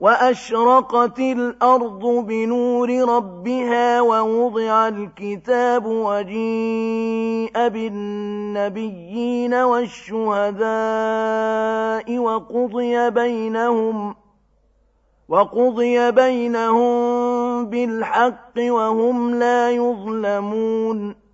وأشرقت الأرض بنور ربها ووضع الكتاب وجيء بالنبيين والشهداء وقضي بينهم وقضي بينهم بالحق وهم لا يظلمون